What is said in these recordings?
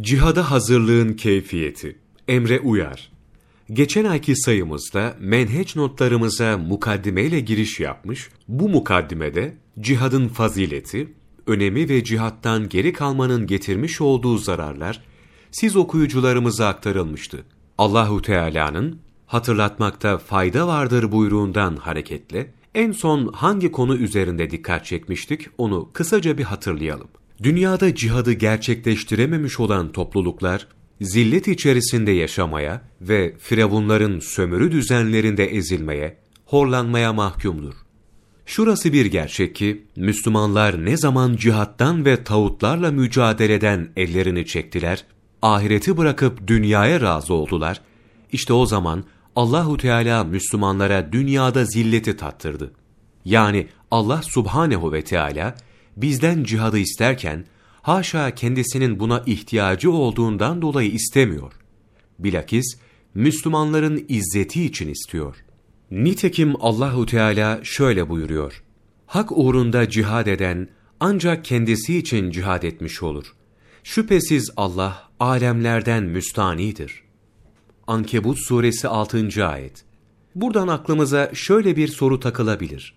Cihada hazırlığın keyfiyeti. Emre Uyar. Geçen ayki sayımızda menheç notlarımıza mukaddimeyle giriş yapmış, bu mukaddimede cihadın fazileti, önemi ve cihattan geri kalmanın getirmiş olduğu zararlar siz okuyucularımıza aktarılmıştı. Allahu Teala'nın hatırlatmakta fayda vardır buyruğundan hareketle en son hangi konu üzerinde dikkat çekmiştik onu kısaca bir hatırlayalım. Dünyada cihadı gerçekleştirememiş olan topluluklar, zillet içerisinde yaşamaya ve firavunların sömürü düzenlerinde ezilmeye, horlanmaya mahkumdur. Şurası bir gerçek ki, Müslümanlar ne zaman cihattan ve tağutlarla mücadeleden ellerini çektiler, ahireti bırakıp dünyaya razı oldular, işte o zaman Allahu Teala Müslümanlara dünyada zilleti tattırdı. Yani Allah Subhanehu ve Teala bizden cihadı isterken, haşa kendisinin buna ihtiyacı olduğundan dolayı istemiyor. Bilakis, Müslümanların izzeti için istiyor. Nitekim Allahu Teala şöyle buyuruyor. Hak uğrunda cihad eden ancak kendisi için cihad etmiş olur. Şüphesiz Allah alemlerden müstanidir. Ankebut suresi 6. ayet. Buradan aklımıza şöyle bir soru takılabilir.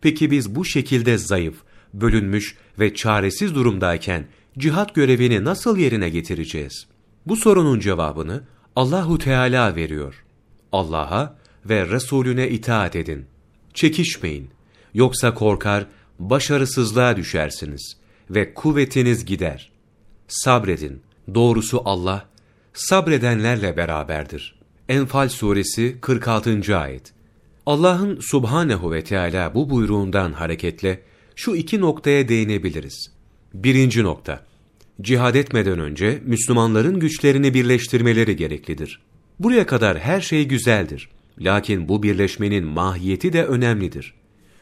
Peki biz bu şekilde zayıf, bölünmüş ve çaresiz durumdayken cihat görevini nasıl yerine getireceğiz? Bu sorunun cevabını Allahu Teala veriyor. Allah'a ve Resulüne itaat edin. Çekişmeyin. Yoksa korkar, başarısızlığa düşersiniz ve kuvvetiniz gider. Sabredin. Doğrusu Allah, sabredenlerle beraberdir. Enfal suresi 46. ayet. Allah'ın subhanehu ve Teala bu buyruğundan hareketle şu iki noktaya değinebiliriz. Birinci nokta, cihad etmeden önce Müslümanların güçlerini birleştirmeleri gereklidir. Buraya kadar her şey güzeldir. Lakin bu birleşmenin mahiyeti de önemlidir.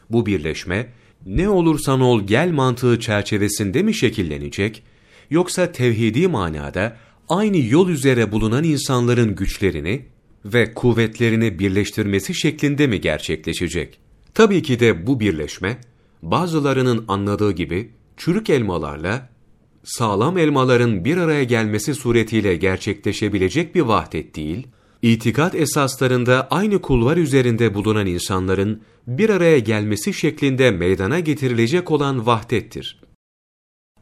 Bu birleşme, ne olursan ol gel mantığı çerçevesinde mi şekillenecek, yoksa tevhidi manada aynı yol üzere bulunan insanların güçlerini ve kuvvetlerini birleştirmesi şeklinde mi gerçekleşecek? Tabii ki de bu birleşme, bazılarının anladığı gibi çürük elmalarla sağlam elmaların bir araya gelmesi suretiyle gerçekleşebilecek bir vahdet değil, itikat esaslarında aynı kulvar üzerinde bulunan insanların bir araya gelmesi şeklinde meydana getirilecek olan vahdettir.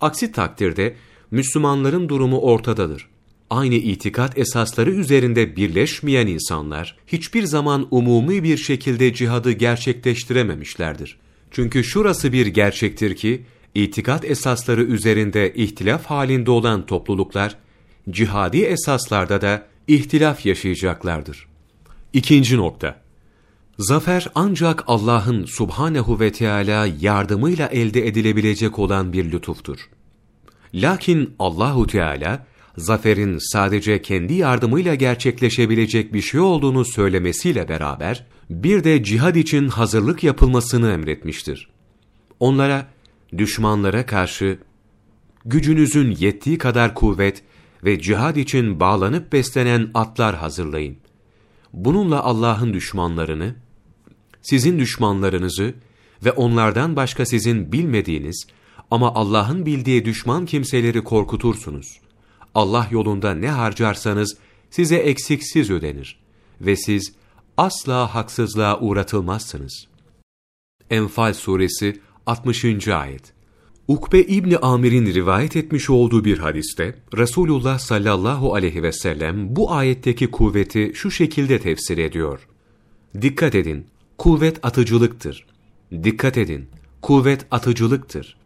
Aksi takdirde Müslümanların durumu ortadadır. Aynı itikat esasları üzerinde birleşmeyen insanlar hiçbir zaman umumi bir şekilde cihadı gerçekleştirememişlerdir. Çünkü şurası bir gerçektir ki, itikat esasları üzerinde ihtilaf halinde olan topluluklar, cihadi esaslarda da ihtilaf yaşayacaklardır. İkinci nokta. Zafer ancak Allah'ın subhanehu ve Teala yardımıyla elde edilebilecek olan bir lütuftur. Lakin Allahu Teala zaferin sadece kendi yardımıyla gerçekleşebilecek bir şey olduğunu söylemesiyle beraber bir de cihad için hazırlık yapılmasını emretmiştir. Onlara düşmanlara karşı gücünüzün yettiği kadar kuvvet ve cihad için bağlanıp beslenen atlar hazırlayın. Bununla Allah'ın düşmanlarını, sizin düşmanlarınızı ve onlardan başka sizin bilmediğiniz ama Allah'ın bildiği düşman kimseleri korkutursunuz. Allah yolunda ne harcarsanız size eksiksiz ödenir ve siz asla haksızlığa uğratılmazsınız. Enfal suresi 60. ayet Ukbe İbni Amir'in rivayet etmiş olduğu bir hadiste, Resulullah sallallahu aleyhi ve sellem bu ayetteki kuvveti şu şekilde tefsir ediyor. Dikkat edin, kuvvet atıcılıktır. Dikkat edin, kuvvet atıcılıktır.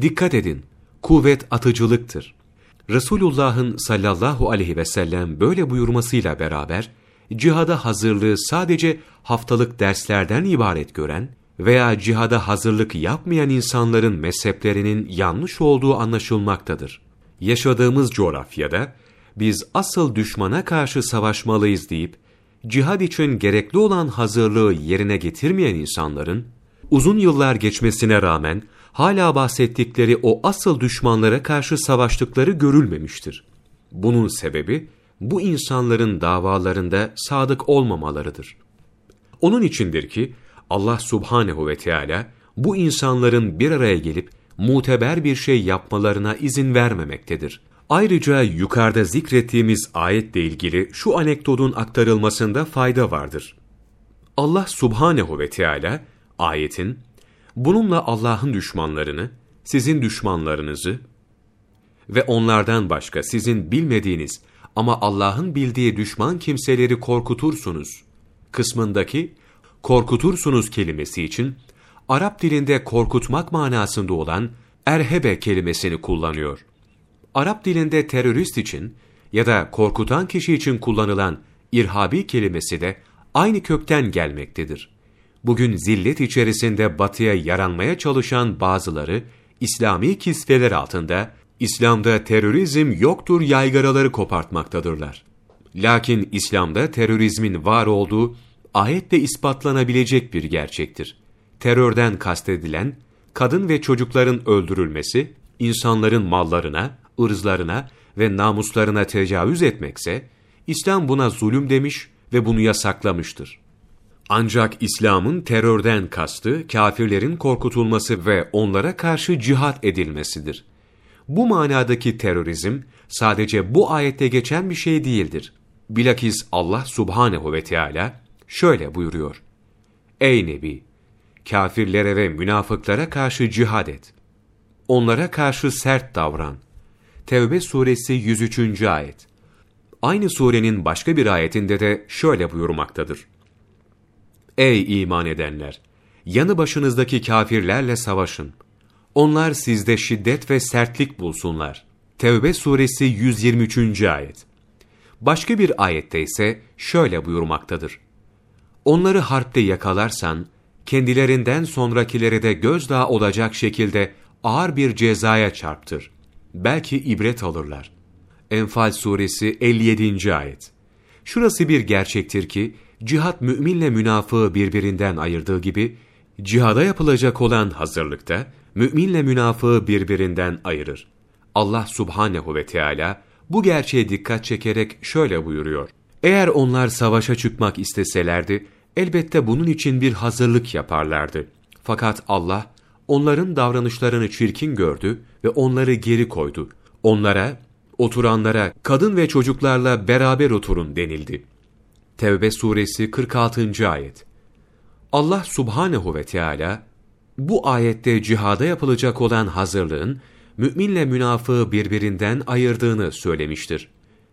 Dikkat edin, kuvvet atıcılıktır. Resulullah'ın sallallahu aleyhi ve sellem böyle buyurmasıyla beraber, cihada hazırlığı sadece haftalık derslerden ibaret gören veya cihada hazırlık yapmayan insanların mezheplerinin yanlış olduğu anlaşılmaktadır. Yaşadığımız coğrafyada biz asıl düşmana karşı savaşmalıyız deyip cihad için gerekli olan hazırlığı yerine getirmeyen insanların uzun yıllar geçmesine rağmen hala bahsettikleri o asıl düşmanlara karşı savaştıkları görülmemiştir. Bunun sebebi bu insanların davalarında sadık olmamalarıdır. Onun içindir ki Allah subhanehu ve Teala bu insanların bir araya gelip muteber bir şey yapmalarına izin vermemektedir. Ayrıca yukarıda zikrettiğimiz ayetle ilgili şu anekdotun aktarılmasında fayda vardır. Allah subhanehu ve Teala ayetin, bununla Allah'ın düşmanlarını, sizin düşmanlarınızı ve onlardan başka sizin bilmediğiniz ama Allah'ın bildiği düşman kimseleri korkutursunuz kısmındaki korkutursunuz kelimesi için Arap dilinde korkutmak manasında olan erhebe kelimesini kullanıyor. Arap dilinde terörist için ya da korkutan kişi için kullanılan irhabi kelimesi de aynı kökten gelmektedir. Bugün zillet içerisinde batıya yaranmaya çalışan bazıları, İslami kisveler altında, İslam'da terörizm yoktur yaygaraları kopartmaktadırlar. Lakin İslam'da terörizmin var olduğu ayetle ispatlanabilecek bir gerçektir. Terörden kastedilen, kadın ve çocukların öldürülmesi, insanların mallarına, ırzlarına ve namuslarına tecavüz etmekse, İslam buna zulüm demiş ve bunu yasaklamıştır. Ancak İslam'ın terörden kastı, kafirlerin korkutulması ve onlara karşı cihat edilmesidir. Bu manadaki terörizm, sadece bu ayette geçen bir şey değildir. Bilakis Allah subhanehu ve Teala şöyle buyuruyor. Ey Nebi! Kafirlere ve münafıklara karşı cihad et. Onlara karşı sert davran. Tevbe suresi 103. ayet. Aynı surenin başka bir ayetinde de şöyle buyurmaktadır. Ey iman edenler! Yanı başınızdaki kafirlerle savaşın. Onlar sizde şiddet ve sertlik bulsunlar. Tevbe suresi 123. ayet. Başka bir ayette ise şöyle buyurmaktadır. Onları harpte yakalarsan, kendilerinden sonrakilere de gözdağı olacak şekilde ağır bir cezaya çarptır. Belki ibret alırlar. Enfal suresi 57. ayet. Şurası bir gerçektir ki, cihat müminle münafığı birbirinden ayırdığı gibi, cihada yapılacak olan hazırlıkta, müminle münafığı birbirinden ayırır. Allah subhanehu ve Teala bu gerçeğe dikkat çekerek şöyle buyuruyor. Eğer onlar savaşa çıkmak isteselerdi, elbette bunun için bir hazırlık yaparlardı. Fakat Allah, onların davranışlarını çirkin gördü ve onları geri koydu. Onlara, oturanlara, kadın ve çocuklarla beraber oturun denildi. Tevbe suresi 46. ayet. Allah subhanehu ve Teala bu ayette cihada yapılacak olan hazırlığın müminle münafığı birbirinden ayırdığını söylemiştir.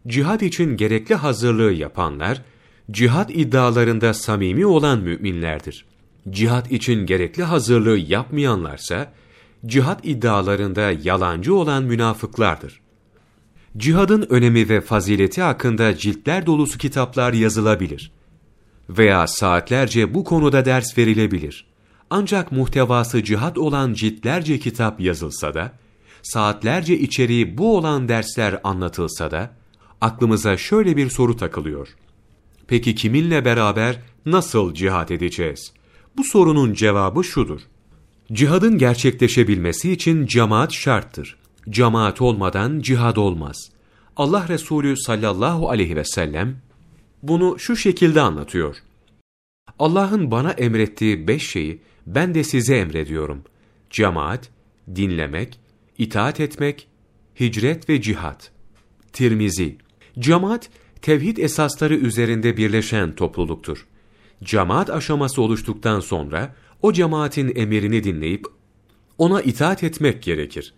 Cihad için gerekli hazırlığı yapanlar, cihad iddialarında samimi olan müminlerdir. Cihad için gerekli hazırlığı yapmayanlarsa, cihad iddialarında yalancı olan münafıklardır. Cihadın önemi ve fazileti hakkında ciltler dolusu kitaplar yazılabilir. Veya saatlerce bu konuda ders verilebilir. Ancak muhtevası cihad olan ciltlerce kitap yazılsa da, saatlerce içeriği bu olan dersler anlatılsa da, aklımıza şöyle bir soru takılıyor. Peki kiminle beraber nasıl cihat edeceğiz? Bu sorunun cevabı şudur. Cihadın gerçekleşebilmesi için cemaat şarttır. Cemaat olmadan cihad olmaz. Allah Resulü sallallahu aleyhi ve sellem bunu şu şekilde anlatıyor. Allah'ın bana emrettiği beş şeyi ben de size emrediyorum. Cemaat, dinlemek, itaat etmek, hicret ve cihat. Tirmizi, cemaat, tevhid esasları üzerinde birleşen topluluktur. Cemaat aşaması oluştuktan sonra, o cemaatin emirini dinleyip, ona itaat etmek gerekir.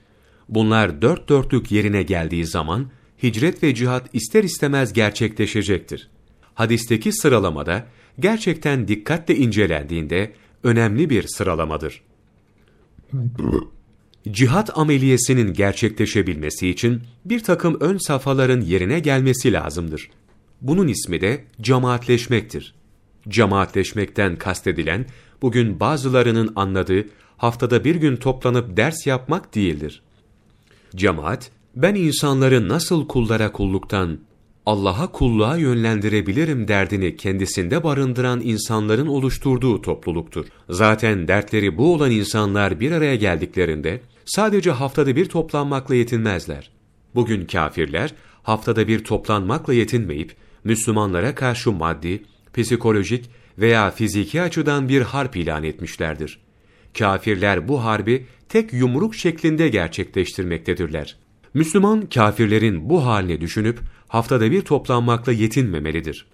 Bunlar dört dörtlük yerine geldiği zaman, hicret ve cihat ister istemez gerçekleşecektir. Hadisteki sıralamada, gerçekten dikkatle incelendiğinde, önemli bir sıralamadır cihat ameliyesinin gerçekleşebilmesi için bir takım ön safhaların yerine gelmesi lazımdır. Bunun ismi de cemaatleşmektir. Cemaatleşmekten kastedilen, bugün bazılarının anladığı haftada bir gün toplanıp ders yapmak değildir. Cemaat, ben insanları nasıl kullara kulluktan, Allah'a kulluğa yönlendirebilirim derdini kendisinde barındıran insanların oluşturduğu topluluktur. Zaten dertleri bu olan insanlar bir araya geldiklerinde, sadece haftada bir toplanmakla yetinmezler. Bugün kafirler haftada bir toplanmakla yetinmeyip Müslümanlara karşı maddi, psikolojik veya fiziki açıdan bir harp ilan etmişlerdir. Kafirler bu harbi tek yumruk şeklinde gerçekleştirmektedirler. Müslüman kafirlerin bu halini düşünüp haftada bir toplanmakla yetinmemelidir.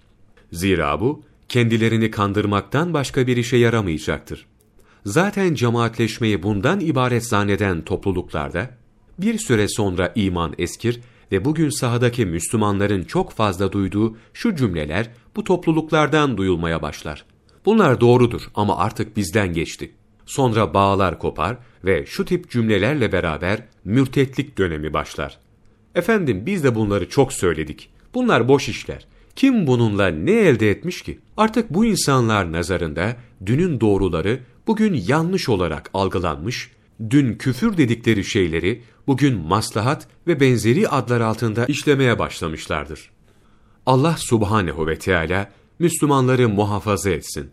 Zira bu kendilerini kandırmaktan başka bir işe yaramayacaktır. Zaten cemaatleşmeyi bundan ibaret zanneden topluluklarda bir süre sonra iman eskir ve bugün sahadaki Müslümanların çok fazla duyduğu şu cümleler bu topluluklardan duyulmaya başlar. Bunlar doğrudur ama artık bizden geçti. Sonra bağlar kopar ve şu tip cümlelerle beraber mürtetlik dönemi başlar. Efendim biz de bunları çok söyledik. Bunlar boş işler. Kim bununla ne elde etmiş ki? Artık bu insanlar nazarında dünün doğruları bugün yanlış olarak algılanmış, dün küfür dedikleri şeyleri bugün maslahat ve benzeri adlar altında işlemeye başlamışlardır. Allah subhanehu ve Teala Müslümanları muhafaza etsin.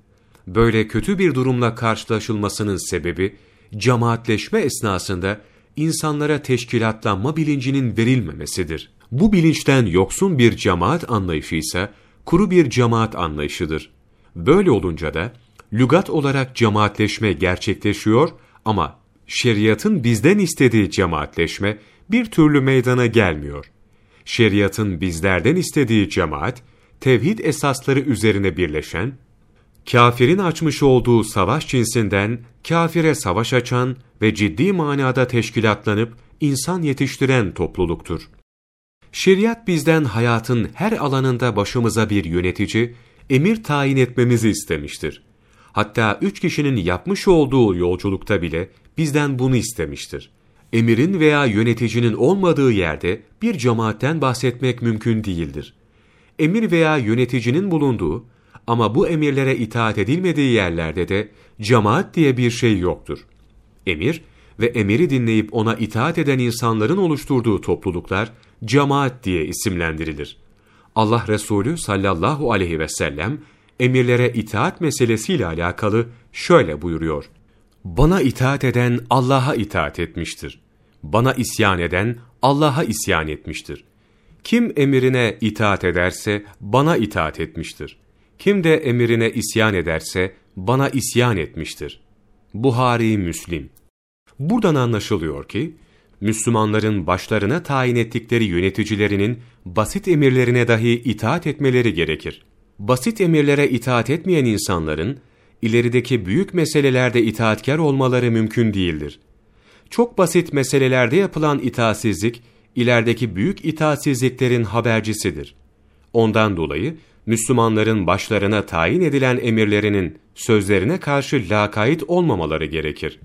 Böyle kötü bir durumla karşılaşılmasının sebebi, cemaatleşme esnasında insanlara teşkilatlanma bilincinin verilmemesidir. Bu bilinçten yoksun bir cemaat anlayışı ise kuru bir cemaat anlayışıdır. Böyle olunca da lügat olarak cemaatleşme gerçekleşiyor ama şeriatın bizden istediği cemaatleşme bir türlü meydana gelmiyor. Şeriatın bizlerden istediği cemaat, tevhid esasları üzerine birleşen, kafirin açmış olduğu savaş cinsinden kafire savaş açan ve ciddi manada teşkilatlanıp insan yetiştiren topluluktur. Şeriat bizden hayatın her alanında başımıza bir yönetici, emir tayin etmemizi istemiştir. Hatta üç kişinin yapmış olduğu yolculukta bile bizden bunu istemiştir. Emirin veya yöneticinin olmadığı yerde bir cemaatten bahsetmek mümkün değildir. Emir veya yöneticinin bulunduğu ama bu emirlere itaat edilmediği yerlerde de cemaat diye bir şey yoktur. Emir ve emiri dinleyip ona itaat eden insanların oluşturduğu topluluklar cemaat diye isimlendirilir. Allah Resulü sallallahu aleyhi ve sellem emirlere itaat meselesiyle alakalı şöyle buyuruyor. Bana itaat eden Allah'a itaat etmiştir. Bana isyan eden Allah'a isyan etmiştir. Kim emirine itaat ederse bana itaat etmiştir. Kim de emirine isyan ederse bana isyan etmiştir. Buhari Müslim Buradan anlaşılıyor ki, Müslümanların başlarına tayin ettikleri yöneticilerinin basit emirlerine dahi itaat etmeleri gerekir. Basit emirlere itaat etmeyen insanların, ilerideki büyük meselelerde itaatkar olmaları mümkün değildir. Çok basit meselelerde yapılan itaatsizlik, ilerideki büyük itaatsizliklerin habercisidir. Ondan dolayı, Müslümanların başlarına tayin edilen emirlerinin sözlerine karşı lakayt olmamaları gerekir.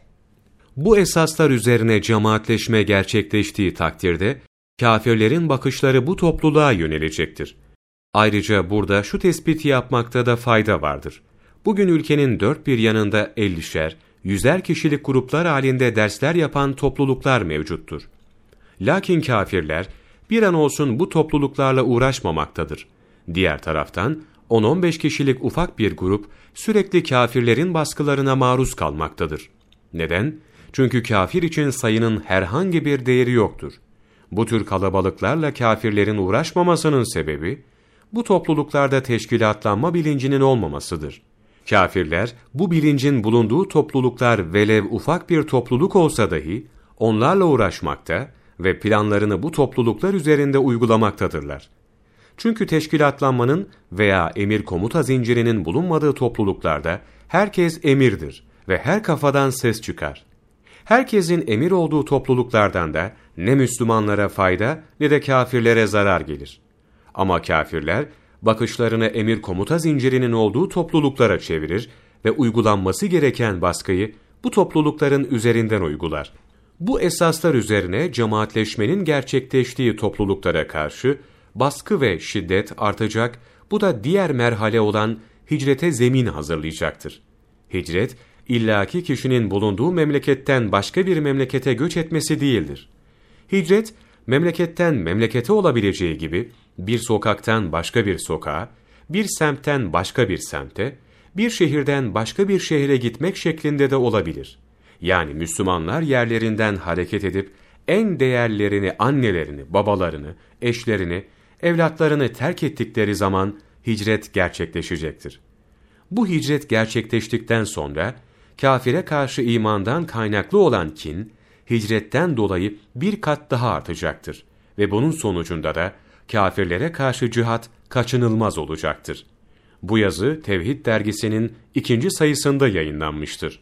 Bu esaslar üzerine cemaatleşme gerçekleştiği takdirde, kafirlerin bakışları bu topluluğa yönelecektir. Ayrıca burada şu tespiti yapmakta da fayda vardır. Bugün ülkenin dört bir yanında ellişer, yüzer kişilik gruplar halinde dersler yapan topluluklar mevcuttur. Lakin kafirler bir an olsun bu topluluklarla uğraşmamaktadır. Diğer taraftan 10-15 kişilik ufak bir grup sürekli kafirlerin baskılarına maruz kalmaktadır. Neden? Çünkü kafir için sayının herhangi bir değeri yoktur. Bu tür kalabalıklarla kafirlerin uğraşmamasının sebebi, bu topluluklarda teşkilatlanma bilincinin olmamasıdır. Kafirler, bu bilincin bulunduğu topluluklar velev ufak bir topluluk olsa dahi, onlarla uğraşmakta ve planlarını bu topluluklar üzerinde uygulamaktadırlar. Çünkü teşkilatlanmanın veya emir komuta zincirinin bulunmadığı topluluklarda herkes emirdir ve her kafadan ses çıkar. Herkesin emir olduğu topluluklardan da ne Müslümanlara fayda ne de kafirlere zarar gelir. Ama kafirler bakışlarını emir komuta zincirinin olduğu topluluklara çevirir ve uygulanması gereken baskıyı bu toplulukların üzerinden uygular. Bu esaslar üzerine cemaatleşmenin gerçekleştiği topluluklara karşı baskı ve şiddet artacak, bu da diğer merhale olan hicrete zemin hazırlayacaktır. Hicret, illaki kişinin bulunduğu memleketten başka bir memlekete göç etmesi değildir. Hicret, memleketten memlekete olabileceği gibi, bir sokaktan başka bir sokağa, bir semtten başka bir semte, bir şehirden başka bir şehre gitmek şeklinde de olabilir. Yani Müslümanlar yerlerinden hareket edip en değerlerini, annelerini, babalarını, eşlerini, evlatlarını terk ettikleri zaman hicret gerçekleşecektir. Bu hicret gerçekleştikten sonra kafire karşı imandan kaynaklı olan kin, hicretten dolayı bir kat daha artacaktır ve bunun sonucunda da kafirlere karşı cihat kaçınılmaz olacaktır. Bu yazı Tevhid dergisinin ikinci sayısında yayınlanmıştır.